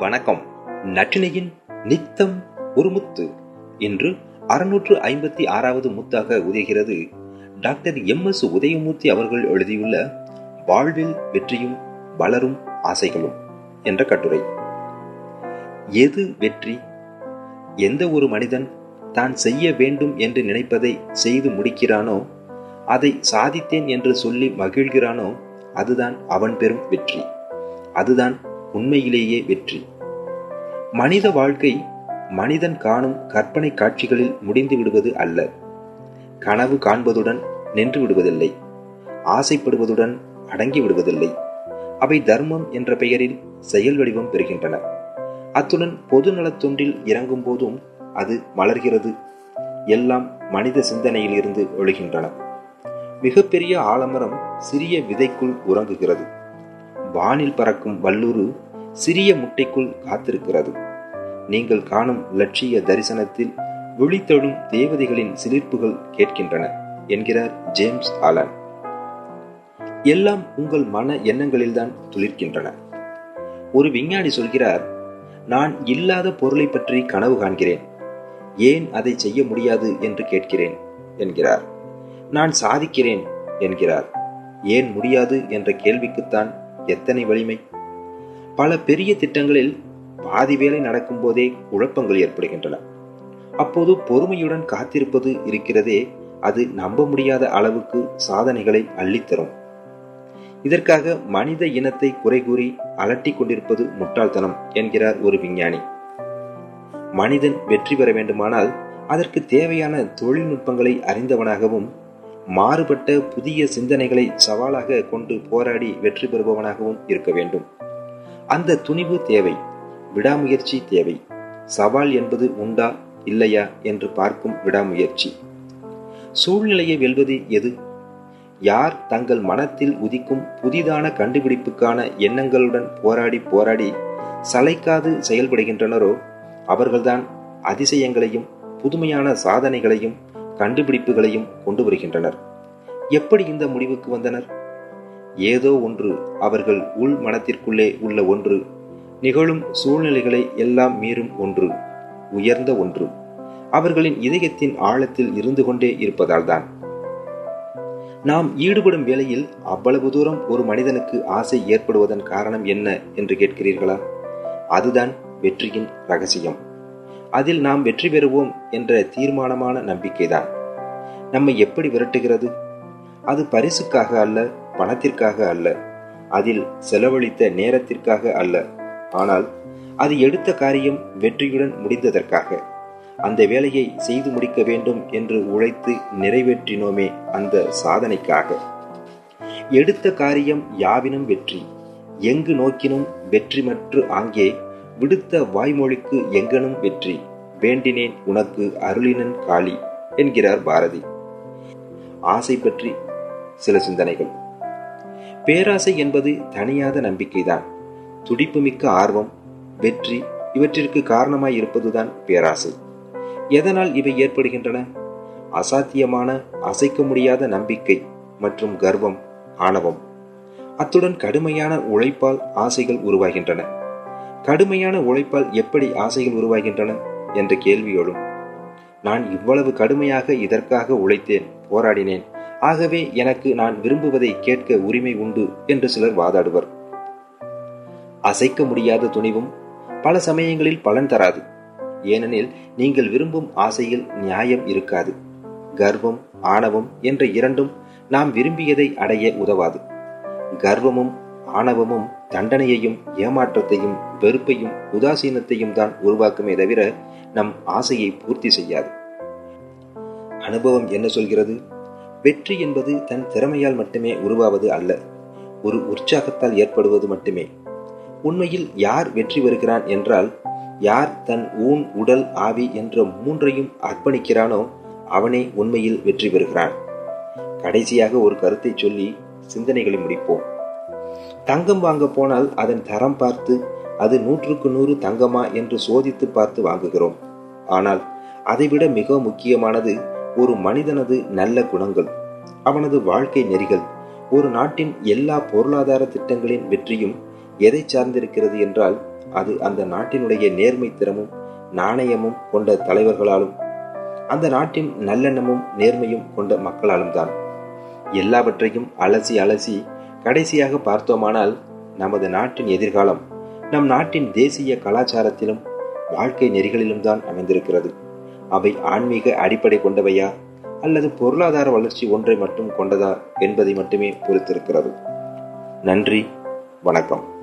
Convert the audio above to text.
வணக்கம். நற்றினையின் நித்தம் ஒரு முத்து. இன்று அறுநூற்று ஐம்பத்தி ஆறாவது முத்தாக உதைகிறது. டாக்டர் எம் எஸ் உதயமூர்த்தி அவர்கள் எழுதியுள்ள வாழ்வில் வெற்றியும் வளரும் ஆசைகளும் என்ற கட்டுரை. எது வெற்றி? எந்த ஒரு மனிதன் தான் செய்ய வேண்டும் என்று நினைப்பதை செய்து முடிக்கிறானோ அதை சாதித்தேன் என்று சொல்லி மகிழ்கிறானோ அதுதான் அவன் பெறும் வெற்றி. அதுதான் உண்மையிலேயே வெற்றி. மனித வாழ்க்கை மனிதன் காணும் கற்பனை காட்சிகளில் முடிந்து விடுவது அல்ல. கனவு காண்பதுடன் நின்று விடுவதில்லை. ஆசைப்படுவதுடன் அடங்கி விடுவதில்லை. அவை தர்மம் என்ற பெயரில் செயல் வடிவம் பெறுகின்றன. அத்துடன் பொது நலத்தொன்றில் இறங்கும் போதும் அது மலர்கிறது. எல்லாம் மனித சிந்தனையில் இருந்து ஒழுகின்றன. மிகப்பெரிய ஆலமரம் சிறிய விதைக்குள் உறங்குகிறது. வானில் பறக்கும் வல்லூறு சிறிய முட்டைக்குள் காத்திருக்கிறது. நீங்கள் காணும் லட்சிய தரிசனத்தில் விழித்தொழும் தேவதைகளின் சிலிர்ப்புகள் கேட்கின்றன என்கிறார் ஜேம்ஸ் ஆலன். எல்லாம் உங்கள் மன எண்ணங்களில்தான் துளிர்க்கின்றன. ஒரு விஞ்ஞானி சொல்கிறார் நான் இல்லாத பொருளை பற்றி கனவு காண்கிறேன். ஏன் அதை செய்ய முடியாது என்று கேட்கிறேன் என்கிறார். நான் சாதிக்கிறேன் என்கிறார். ஏன் முடியாது? என்ற கேள்விக்குத்தான் எத்தனை வலிமை? பல பெரிய திட்டங்களில் பாதி வேலை நடக்கும் போதே குழப்பங்கள் ஏற்படுகின்றன. அப்போது பொறுமையுடன் காத்திருப்பது இருக்கிறதே அது நம்ப முடியாத அளவுக்கு சாதனைகளை அள்ளித்தரும். இதற்காக மனித இனத்தை குறை கூறி அலட்டி கொண்டிருப்பது முட்டாள்தனம் என்கிறார் ஒரு விஞ்ஞானி. மனிதன் வெற்றி பெற வேண்டுமானால் அதற்கு தேவையான தொழில்நுட்பங்களை அறிந்தவனாகவும் மாறுபட்ட புதிய சிந்தனைகளை சவாலாக கொண்டு போராடி வெற்றி பெறுபவனாகவும் இருக்க வேண்டும். அந்த துணிவு தேவை விடாமுயற்சி தேவை. சவால் என்பது உண்டா இல்லையா என்று பார்க்கும் விடாமுயற்சி. சூழ்நிலையை வெல்வது எது? யார் தங்கள் மனத்தில் உதிக்கும் புதிதான கண்டுபிடிப்புக்கான எண்ணங்களுடன் போராடி போராடி சளைக்காது செயல்படுகின்றனரோ அவர்கள்தான் அதிசயங்களையும் புதுமையான சாதனைகளையும் கண்டுபிடிப்புகளையும் கொண்டு வருகின்றனர். எப்படி இந்த முடிவுக்கு வந்தனர்? ஏதோ ஒன்று அவர்கள் உள் மனத்திற்குள்ளே உள்ள ஒன்று நிகழும் சூழ்நிலைகளை எல்லாம் மீறும் ஒன்று உயர்ந்த ஒன்று. அவர்களின் இதயத்தின் ஆழத்தில் இருந்து கொண்டே இருப்பதால்தான். நாம் ஈடுபடும் வேளையில் அவ்வளவு தூரம் ஒரு மனிதனுக்கு ஆசை ஏற்படுவதன் காரணம் என்ன என்று கேட்கிறீர்களா? அதுதான் வெற்றியின் ரகசியம். அதில் நாம் வெற்றி பெறுவோம் என்ற தீர்மானமான நம்பிக்கைதான். நம்மை எப்படி விரட்டுகிறது? அது பரிசுக்காக அல்ல பணத்திற்காக அல்ல அதில் செலவழித்த நேரத்திற்காக அல்ல. ஆனால் அது எடுத்த காரியம் வெற்றியுடன் முடிந்ததற்காக. அந்த வேலையை செய்து முடிக்க வேண்டும் என்று உழைத்து நிறைவேற்றினோமே அந்த சாதனைக்காக. எடுத்த காரியம் யாவினும் வெற்றி எங்கு நோக்கினும் வெற்றி மற்று ஆங்கே விடுத்த வாய்மொழிக்கு எங்கனும் வெற்றி வேண்டினேன் உனக்கு அருளினன் காளி என்கிறார் பாரதி. ஆசை பற்றி சில சிந்தனைகள். பேராசை என்பது தனியாத நம்பிக்கைதான். துடிப்புமிக்க ஆர்வம் வெற்றி இவற்றிற்கு காரணமாய் இருப்பதுதான் பேராசை. எதனால் இவை ஏற்படுகின்றன? அசாத்தியமான அசைக்க முடியாத நம்பிக்கை மற்றும் கர்வம் ஆணவம். அத்துடன் கடுமையான உழைப்பால் ஆசைகள் உருவாகின்றன. கடுமையான உழைப்பால் எப்படி ஆசைகள் உருவாகின்றன என்ற கேள்வி எழும். நான் இவ்வளவு கடுமையாக இதற்காக உழைத்தேன் போராடினேன் ஆகவே எனக்கு நான் விரும்புவதை கேட்க உரிமை உண்டு என்று சிலர் வாதாடுவர். அசைக்க முடியாத துணிவும் பல சமயங்களில் பலன் தராது. ஏனெனில் நீங்கள் விரும்பும் ஆசையில் நியாயம் இருக்காது. கர்வம் ஆணவம் என்ற இரண்டும் நாம் விரும்பியதை அடைய உதவாது. கர்வமும் ஆணவமும் தண்டனையையும் ஏமாற்றத்தையும் வெறுப்பையும் உதாசீனத்தையும் தான் உருவாக்குமே தவிர நம் ஆசையை பூர்த்தி செய்யாது. அனுபவம் என்ன சொல்கிறது? வெற்றி என்பது தன் திறமையால் மட்டுமே உருவாவது அல்ல. ஒரு உற்சாகத்தால் ஏற்படுவது மட்டுமே. உண்மையில் யார் வெற்றி பெறுகிறான் என்றால் யார் தன் ஊன் உடல் ஆவி என்ற மூன்றையும் அர்ப்பணிக்கிறானோ அவனே உண்மையில் வெற்றி பெறுகிறான். கடைசியாக ஒரு கருத்தை சொல்லி சிந்தனைகளை முடிப்போம். தங்கம் வாங்க போனால் அதன் தரம் பார்த்து அது நூற்றுக்கு நூறு தங்கமா என்று சோதித்து பார்த்து வாங்குகிறோம். ஆனால் அதைவிட மிக முக்கியமானது ஒரு மனிதனது நல்ல குணங்கள் அவனது வாழ்க்கை நெறிகள் ஒரு நாட்டின் எல்லா பொருளாதார திட்டங்களின் வெற்றியும் எதை சார்ந்திருக்கிறது என்றால் அது அந்த நாட்டினுடைய நேர்மை திறமும் நாணயமும் கொண்ட தலைவர்களாலும் அந்த நாட்டின் நல்லெண்ணமும் நேர்மையும் கொண்ட மக்களாலும் தான். எல்லாவற்றையும் அலசி அலசி கடைசியாக பார்த்தோமானால் நமது நாட்டின் எதிர்காலம் நம் நாட்டின் தேசிய கலாச்சாரத்திலும் வாழ்க்கை நெறிகளிலும் தான் அமைந்திருக்கிறது. அவை ஆன்மீக அடிப்படை கொண்டவையா? அல்லது பொருளாதார வளர்ச்சி ஒன்றை மட்டும் கொண்டதா என்பதை மட்டுமே பொறுத்திருக்கிறது. நன்றி வணக்கம்.